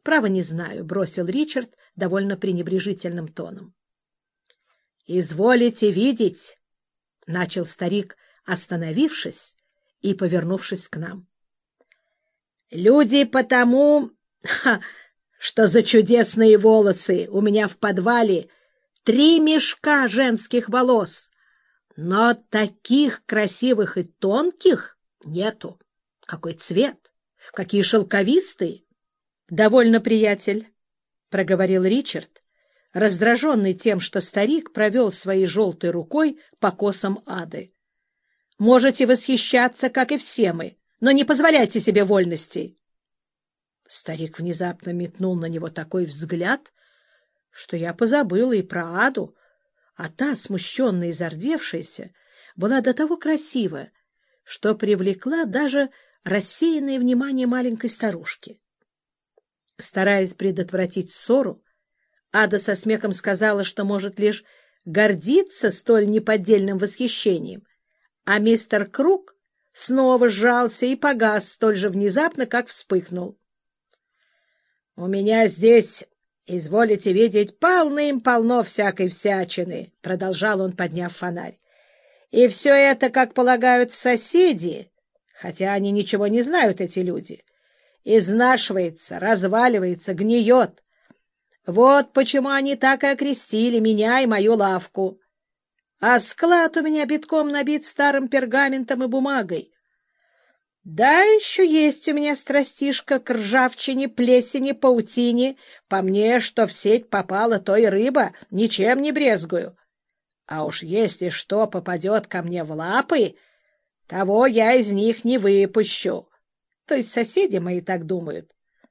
— Право не знаю, — бросил Ричард довольно пренебрежительным тоном. — Изволите видеть, — начал старик, остановившись и повернувшись к нам. — Люди потому, что за чудесные волосы у меня в подвале три мешка женских волос, но таких красивых и тонких нету. Какой цвет! Какие шелковистые! — Довольно, приятель, — проговорил Ричард, раздраженный тем, что старик провел своей желтой рукой по косам ады. — Можете восхищаться, как и все мы, но не позволяйте себе вольностей. Старик внезапно метнул на него такой взгляд, что я позабыла и про Аду, а та, смущенная и зардевшаяся, была до того красива, что привлекла даже рассеянное внимание маленькой старушки. Стараясь предотвратить ссору, Ада со смехом сказала, что может лишь гордиться столь неподдельным восхищением, а мистер Круг снова сжался и погас столь же внезапно, как вспыхнул. — У меня здесь, изволите видеть, полным-полно всякой всячины, — продолжал он, подняв фонарь. — И все это, как полагают соседи, хотя они ничего не знают, эти люди, изнашивается, разваливается, гниет. Вот почему они так и окрестили меня и мою лавку. А склад у меня битком набит старым пергаментом и бумагой. Да, еще есть у меня страстишка к ржавчине, плесени, паутине. По мне, что в сеть попала, то и рыба, ничем не брезгую. А уж если что попадет ко мне в лапы, того я из них не выпущу. То есть соседи мои так думают.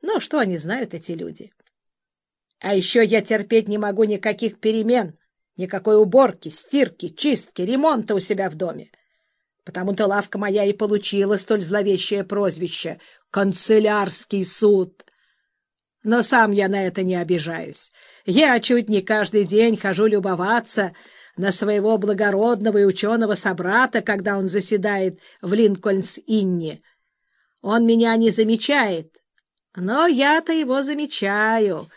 Но что они знают, эти люди? А еще я терпеть не могу никаких перемен, никакой уборки, стирки, чистки, ремонта у себя в доме. Потому-то лавка моя и получила столь зловещее прозвище — «Канцелярский суд». Но сам я на это не обижаюсь. Я чуть не каждый день хожу любоваться на своего благородного и ученого собрата, когда он заседает в Линкольнс-Инне. Он меня не замечает, но я-то его замечаю.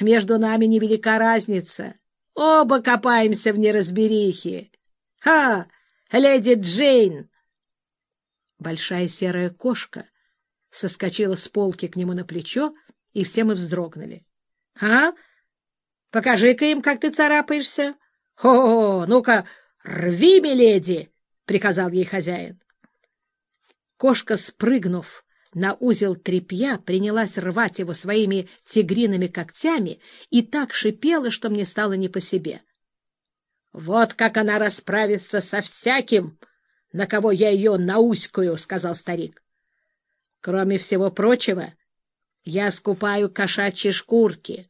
Между нами невелика разница. Оба копаемся в неразберихе. Ха! Леди Джейн! Большая серая кошка соскочила с полки к нему на плечо, и все мы вздрогнули. — А? Покажи-ка им, как ты царапаешься. — О, ну-ка, рви, миледи! — приказал ей хозяин. Кошка, спрыгнув на узел тряпья, принялась рвать его своими тигриными когтями и так шипела, что мне стало не по себе. — Вот как она расправится со всяким, на кого я ее науськаю, — сказал старик. — Кроме всего прочего, я скупаю кошачьи шкурки,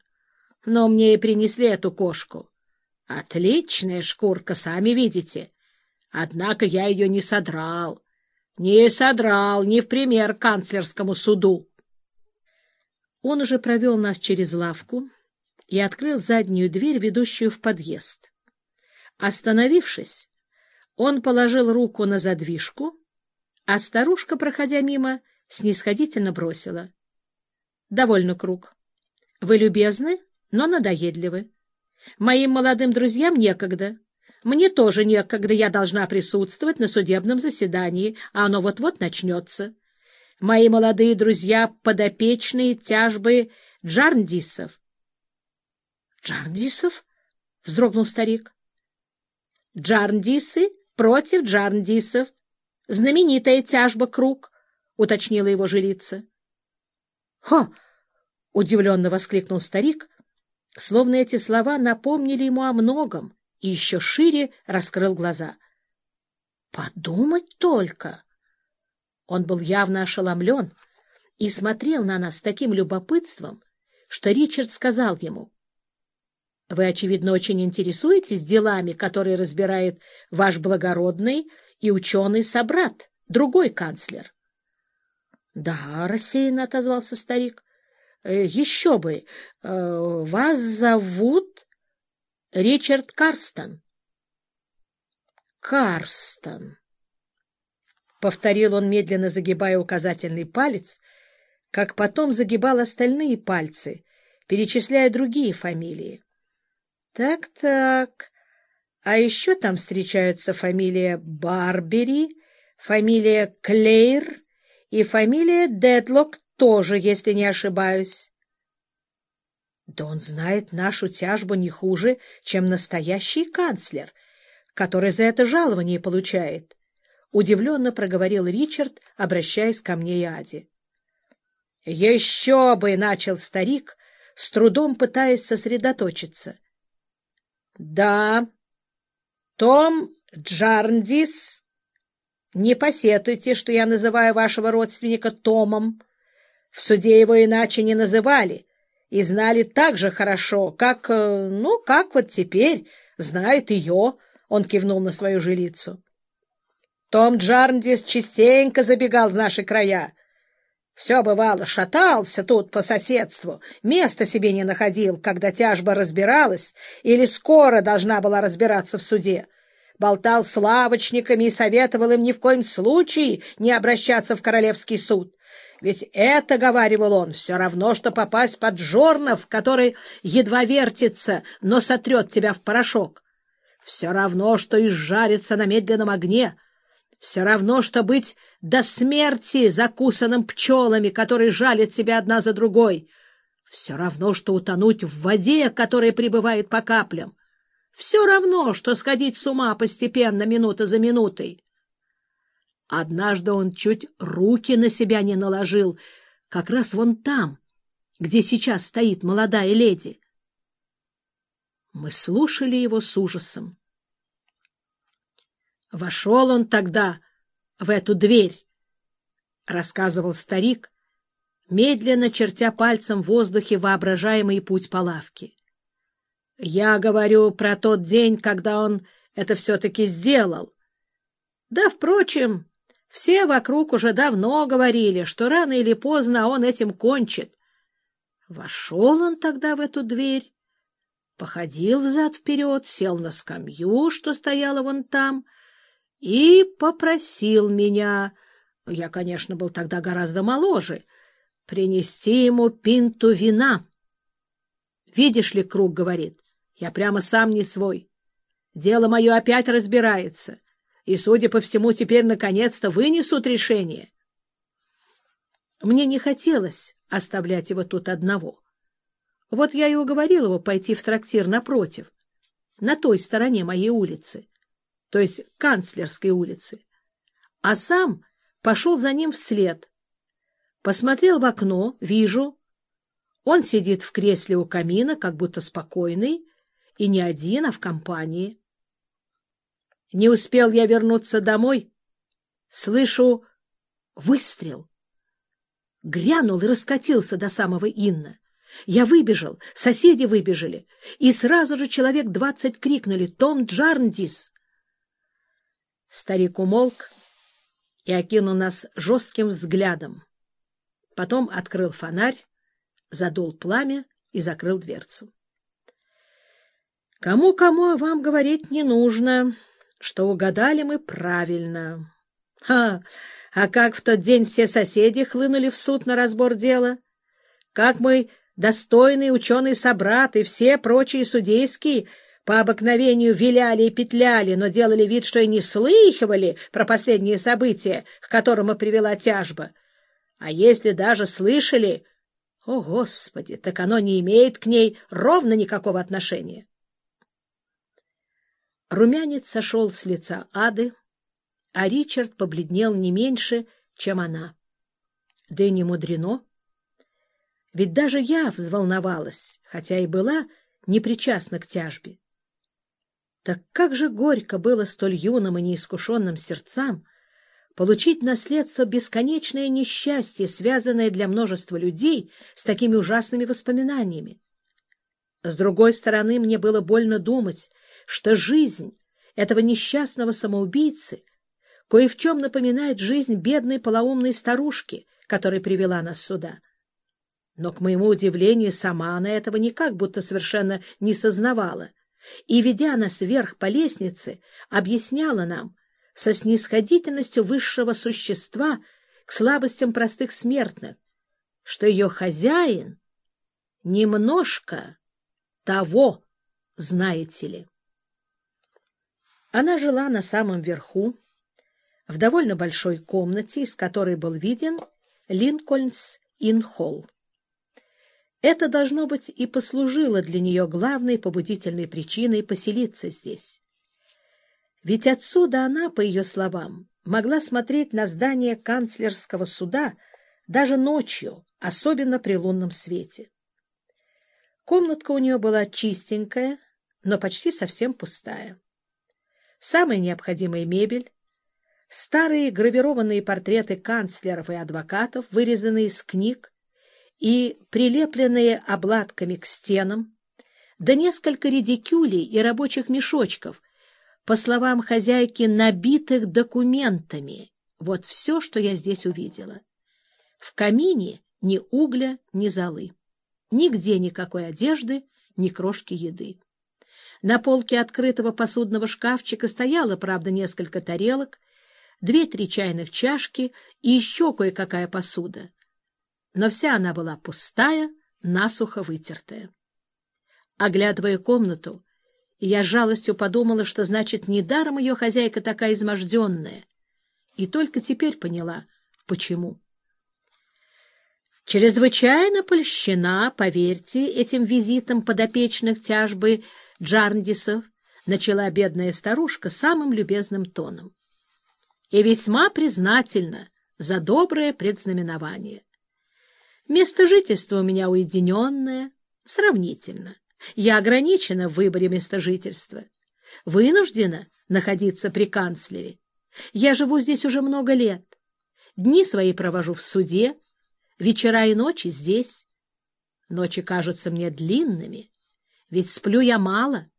но мне и принесли эту кошку. Отличная шкурка, сами видите. Однако я ее не содрал. Не содрал, не в пример канцлерскому суду. Он уже провел нас через лавку и открыл заднюю дверь, ведущую в подъезд. Остановившись, он положил руку на задвижку, а старушка, проходя мимо, снисходительно бросила. — Довольно, круг. Вы любезны, но надоедливы. Моим молодым друзьям некогда. Мне тоже некогда, я должна присутствовать на судебном заседании, а оно вот-вот начнется. Мои молодые друзья — подопечные тяжбы Джарндисов. — Джарндисов? — вздрогнул старик. — Джарндисы против Джарндисов. Знаменитая тяжба круг, — уточнила его жрица. — Хо! — удивленно воскликнул старик, словно эти слова напомнили ему о многом и еще шире раскрыл глаза. «Подумать только!» Он был явно ошеломлен и смотрел на нас с таким любопытством, что Ричард сказал ему, «Вы, очевидно, очень интересуетесь делами, которые разбирает ваш благородный и ученый собрат, другой канцлер». «Да», — рассеянно отозвался старик, «Э, — «еще бы, э, вас зовут...» Ричард Карстон. Карстон. Повторил он, медленно загибая указательный палец, как потом загибал остальные пальцы, перечисляя другие фамилии. Так-так, а еще там встречаются фамилия Барбери, фамилия Клейр и фамилия Дедлок тоже, если не ошибаюсь. Да он знает нашу тяжбу не хуже, чем настоящий канцлер, который за это жалование получает, — удивленно проговорил Ричард, обращаясь ко мне и Аде. — Еще бы! — начал старик, с трудом пытаясь сосредоточиться. — Да, том Джарндис... Не посетуйте, что я называю вашего родственника Томом. В суде его иначе не называли и знали так же хорошо, как, э, ну, как вот теперь знают ее, — он кивнул на свою жилицу. Том Джарндис частенько забегал в наши края. Все бывало, шатался тут по соседству, места себе не находил, когда тяжба разбиралась или скоро должна была разбираться в суде. Болтал с лавочниками и советовал им ни в коем случае не обращаться в королевский суд. Ведь это, — говаривал он, — все равно, что попасть под жорнов, который едва вертится, но сотрет тебя в порошок. Все равно, что изжариться на медленном огне. Все равно, что быть до смерти закусанным пчелами, которые жалят тебя одна за другой. Все равно, что утонуть в воде, которая прибывает по каплям. Все равно, что сходить с ума постепенно, минута за минутой. Однажды он чуть руки на себя не наложил, как раз вон там, где сейчас стоит молодая леди. Мы слушали его с ужасом. Вошел он тогда в эту дверь, — рассказывал старик, медленно чертя пальцем в воздухе воображаемый путь по лавке. Я говорю про тот день, когда он это все-таки сделал. Да, впрочем, все вокруг уже давно говорили, что рано или поздно он этим кончит. Вошел он тогда в эту дверь, походил взад-вперед, сел на скамью, что стояла вон там, и попросил меня, я, конечно, был тогда гораздо моложе, принести ему пинту вина. Видишь ли, круг говорит, я прямо сам не свой. Дело мое опять разбирается и, судя по всему, теперь наконец-то вынесут решение. Мне не хотелось оставлять его тут одного. Вот я и уговорил его пойти в трактир напротив, на той стороне моей улицы, то есть канцлерской улицы, а сам пошел за ним вслед. Посмотрел в окно, вижу, он сидит в кресле у камина, как будто спокойный, и не один, а в компании. Не успел я вернуться домой. Слышу выстрел. Грянул и раскатился до самого Инна. Я выбежал, соседи выбежали, и сразу же человек двадцать крикнули «Том Джарндис!». Старик умолк и окинул нас жестким взглядом. Потом открыл фонарь, задул пламя и закрыл дверцу. «Кому-кому а вам говорить не нужно», что угадали мы правильно. Ха! А как в тот день все соседи хлынули в суд на разбор дела? Как мой достойный ученый-собрат и все прочие судейские по обыкновению виляли и петляли, но делали вид, что и не слыхивали про последние события, к которым и привела тяжба. А если даже слышали, о, Господи, так оно не имеет к ней ровно никакого отношения. Румянец сошел с лица Ады, а Ричард побледнел не меньше, чем она. Да и не мудрено. Ведь даже я взволновалась, хотя и была непричастна к тяжбе. Так как же горько было столь юным и неискушенным сердцам получить наследство бесконечное несчастье, связанное для множества людей с такими ужасными воспоминаниями. С другой стороны, мне было больно думать, что жизнь этого несчастного самоубийцы кое в чем напоминает жизнь бедной полоумной старушки, которая привела нас сюда. Но, к моему удивлению, сама она этого никак будто совершенно не сознавала, и, ведя нас вверх по лестнице, объясняла нам со снисходительностью высшего существа к слабостям простых смертных, что ее хозяин немножко того, знаете ли. Она жила на самом верху, в довольно большой комнате, из которой был виден Линкольнс-Ин-Холл. Это, должно быть, и послужило для нее главной побудительной причиной поселиться здесь. Ведь отсюда она, по ее словам, могла смотреть на здание канцлерского суда даже ночью, особенно при лунном свете. Комнатка у нее была чистенькая, но почти совсем пустая. Самая необходимая мебель, старые гравированные портреты канцлеров и адвокатов, вырезанные из книг и прилепленные обладками к стенам, да несколько редикюлей и рабочих мешочков, по словам хозяйки, набитых документами. Вот все, что я здесь увидела. В камине ни угля, ни золы. Нигде никакой одежды, ни крошки еды. На полке открытого посудного шкафчика стояло, правда, несколько тарелок, две-три чайных чашки и еще кое-какая посуда. Но вся она была пустая, насухо вытертая. Оглядывая комнату, я с жалостью подумала, что, значит, недаром ее хозяйка такая изможденная. И только теперь поняла, почему. Чрезвычайно польщена, поверьте, этим визитом подопечных тяжбы Джарндисов, начала бедная старушка самым любезным тоном. И весьма признательна за доброе предзнаменование. Место жительства у меня уединенное, сравнительно. Я ограничена в выборе места жительства. Вынуждена находиться при канцлере. Я живу здесь уже много лет. Дни свои провожу в суде, вечера и ночи здесь. Ночи кажутся мне длинными, ведь сплю я мало,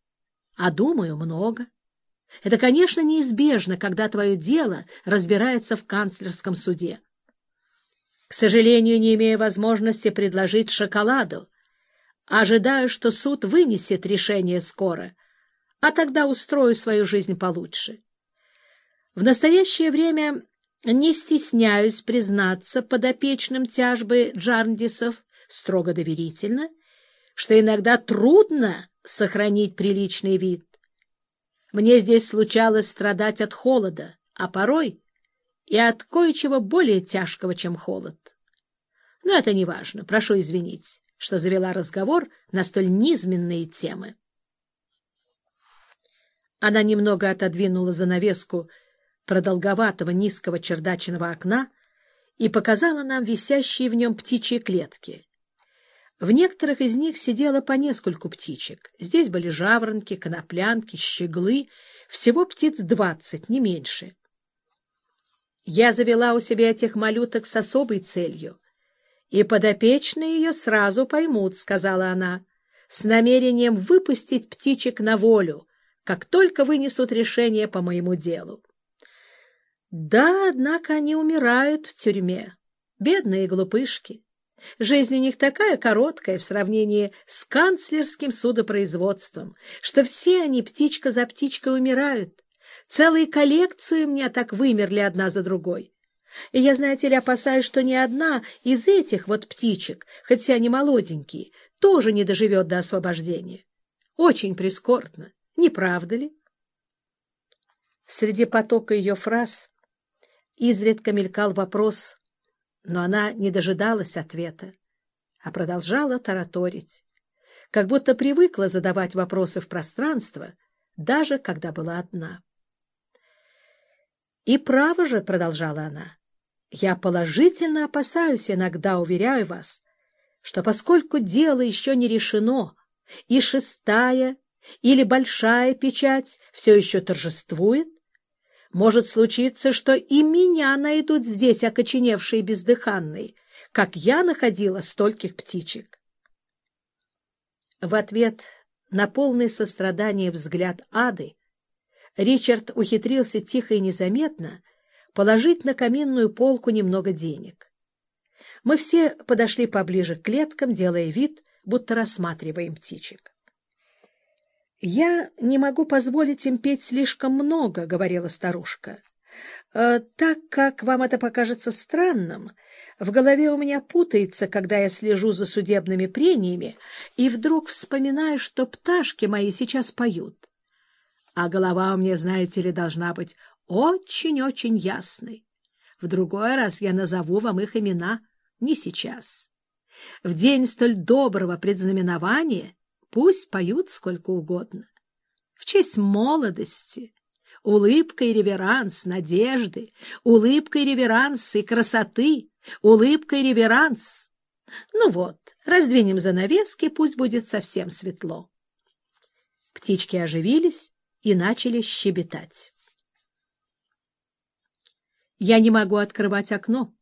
а думаю много. Это, конечно, неизбежно, когда твое дело разбирается в канцлерском суде. К сожалению, не имея возможности предложить шоколаду, Ожидаю, что суд вынесет решение скоро, а тогда устрою свою жизнь получше. В настоящее время не стесняюсь признаться подопечным тяжбы Джарндисов строго доверительно, что иногда трудно сохранить приличный вид. Мне здесь случалось страдать от холода, а порой и от кое-чего более тяжкого, чем холод. Но это не важно, прошу извинить что завела разговор на столь низменные темы. Она немного отодвинула занавеску продолговатого низкого чердачного окна и показала нам висящие в нем птичьи клетки. В некоторых из них сидело по нескольку птичек. Здесь были жаворонки, коноплянки, щеглы, всего птиц двадцать, не меньше. Я завела у себя этих малюток с особой целью и подопечные ее сразу поймут, — сказала она, — с намерением выпустить птичек на волю, как только вынесут решение по моему делу. Да, однако они умирают в тюрьме, бедные глупышки. Жизнь у них такая короткая в сравнении с канцлерским судопроизводством, что все они птичка за птичкой умирают. Целые коллекции у меня так вымерли одна за другой. И я, знаете ли, опасаюсь, что ни одна из этих вот птичек, все они молоденькие, тоже не доживет до освобождения. Очень прискорбно, не правда ли? Среди потока ее фраз изредка мелькал вопрос, но она не дожидалась ответа, а продолжала тараторить, как будто привыкла задавать вопросы в пространство, даже когда была одна. «И право же», — продолжала она, я положительно опасаюсь иногда, уверяю вас, что поскольку дело еще не решено, и шестая или большая печать все еще торжествует, может случиться, что и меня найдут здесь окоченевшие бездыханные, как я находила стольких птичек. В ответ на полное сострадание взгляд Ады Ричард ухитрился тихо и незаметно положить на каминную полку немного денег. Мы все подошли поближе к клеткам, делая вид, будто рассматриваем птичек. «Я не могу позволить им петь слишком много», — говорила старушка. Э, так как вам это покажется странным, в голове у меня путается, когда я слежу за судебными прениями, и вдруг вспоминаю, что пташки мои сейчас поют. А голова у меня, знаете ли, должна быть очень-очень ясной. В другой раз я назову вам их имена, не сейчас. В день столь доброго предзнаменования пусть поют сколько угодно. В честь молодости, улыбка и реверанс надежды, улыбка и реверанс и красоты, улыбка и реверанс. Ну вот, раздвинем занавески, пусть будет совсем светло. Птички оживились и начали щебетать. Я не могу открывать окно,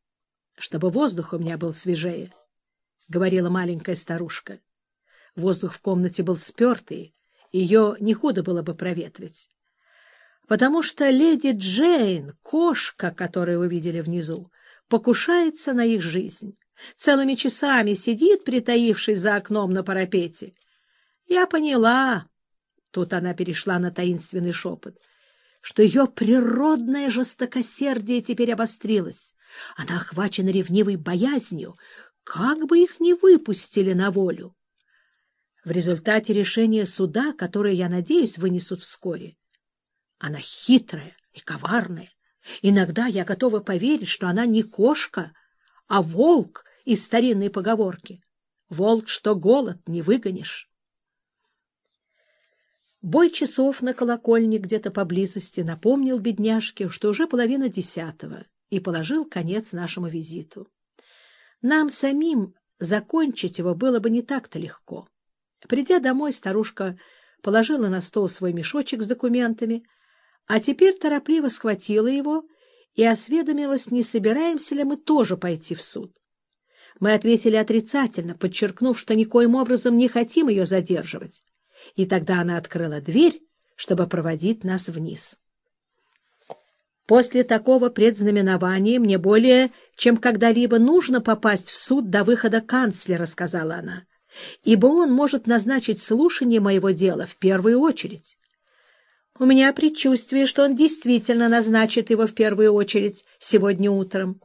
чтобы воздух у меня был свежее, — говорила маленькая старушка. Воздух в комнате был спертый, ее не худо было бы проветрить. Потому что леди Джейн, кошка, которую увидели внизу, покушается на их жизнь. Целыми часами сидит, притаившись за окном на парапете. Я поняла, тут она перешла на таинственный шепот, что ее природное жестокосердие теперь обострилось. Она охвачена ревнивой боязнью, как бы их не выпустили на волю. В результате решения суда, которое, я надеюсь, вынесут вскоре, она хитрая и коварная. Иногда я готова поверить, что она не кошка, а волк из старинной поговорки. Волк, что голод не выгонишь. Бой часов на колокольне где-то поблизости напомнил бедняжке, что уже половина десятого, и положил конец нашему визиту. Нам самим закончить его было бы не так-то легко. Придя домой, старушка положила на стол свой мешочек с документами, а теперь торопливо схватила его и осведомилась, не собираемся ли мы тоже пойти в суд. Мы ответили отрицательно, подчеркнув, что никоим образом не хотим ее задерживать и тогда она открыла дверь, чтобы проводить нас вниз. После такого предзнаменования мне более чем когда-либо нужно попасть в суд до выхода канцлера, — сказала она, — ибо он может назначить слушание моего дела в первую очередь. У меня предчувствие, что он действительно назначит его в первую очередь сегодня утром.